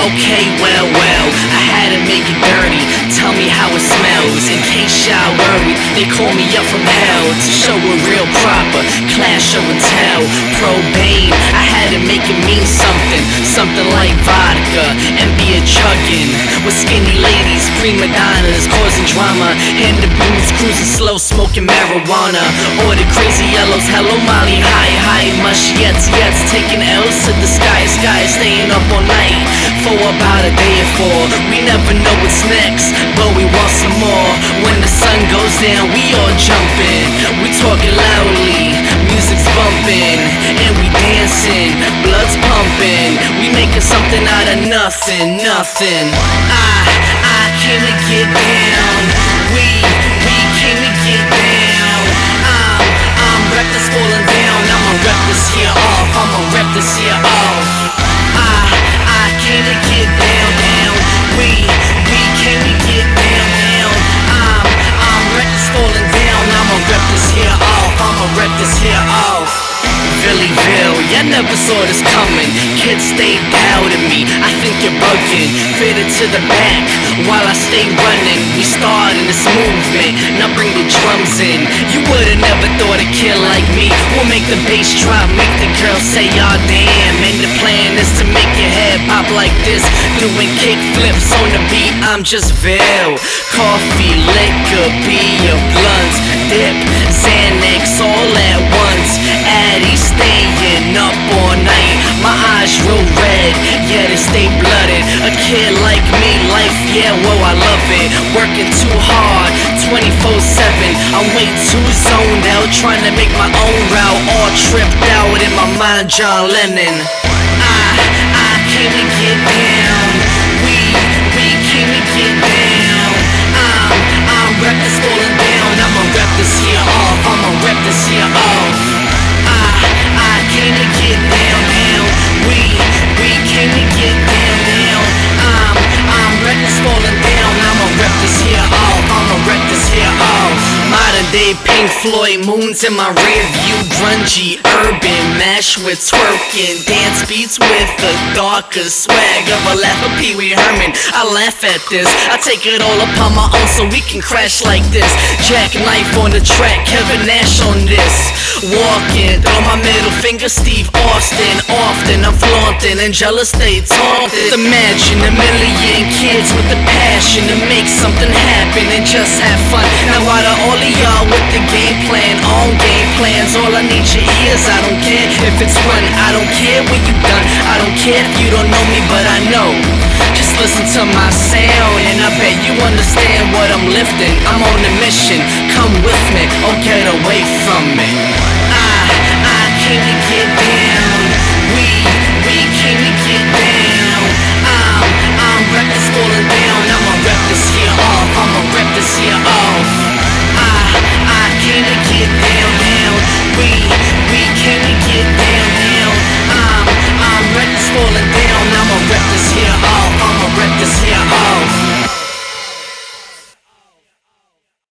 Okay, well, well, I had to make it dirty. Tell me how it smells. In case y'all worried, they call me up from hell to show a real proper class show and tell. Probane, I had to make it mean something. Something like vodka and beer chugging. With skinny ladies, green Madonnas, causing drama. And the booze cruising slow, smoking marijuana. Or the crazy yellows, hello Molly, hi, hi, mush, yets, yets. Taking L's to the sky, sky, staying up all night. For about a day or four. We never know what's next, but we want some more. When the sun goes down, we all jumping. We talking loudly, music's bumping, and we dancing, blood's pumping. We making something out of nothing, nothing. I, I Y'all never saw this coming. Kids stay doubting me. I think you're bugging. Faded to the back while I stay running. We started this movement. Now bring the drums in. You would've never thought a kid like me will make the bass drop, make the girls say, y'all damn." And the plan is to make your head pop like this, doing kick flips on the beat. I'm just Vail. Coffee, liquor, beer, blunts, yeah they stay blooded. A kid like me, life, yeah, whoa, I love it. Working too hard, 24/7. I'm way too zoned out, trying to make my own route. All tripped out in my mind, John Lennon. I, I came to get down. We, we came to get down. Day Pink Floyd, moons in my rear view, grungy, urban, mash with twerking, dance beats with the darker swag of a laugher Pee Wee Herman. I laugh at this, I take it all upon my own so we can crash like this. Jackknife on the track, Kevin Nash on this. Walking, throw my middle finger, Steve Austin. Often I'm flaunting and jealous they taunted. Imagine a million kids with the passion to make something happen and just have fun. Now out of all plans, all I need your ears. I don't care if it's fun, I don't care when you've done. I don't care if you don't know me, but I know. Just listen to my sound, and I bet you understand what I'm lifting. I'm on a mission, come with me or get away from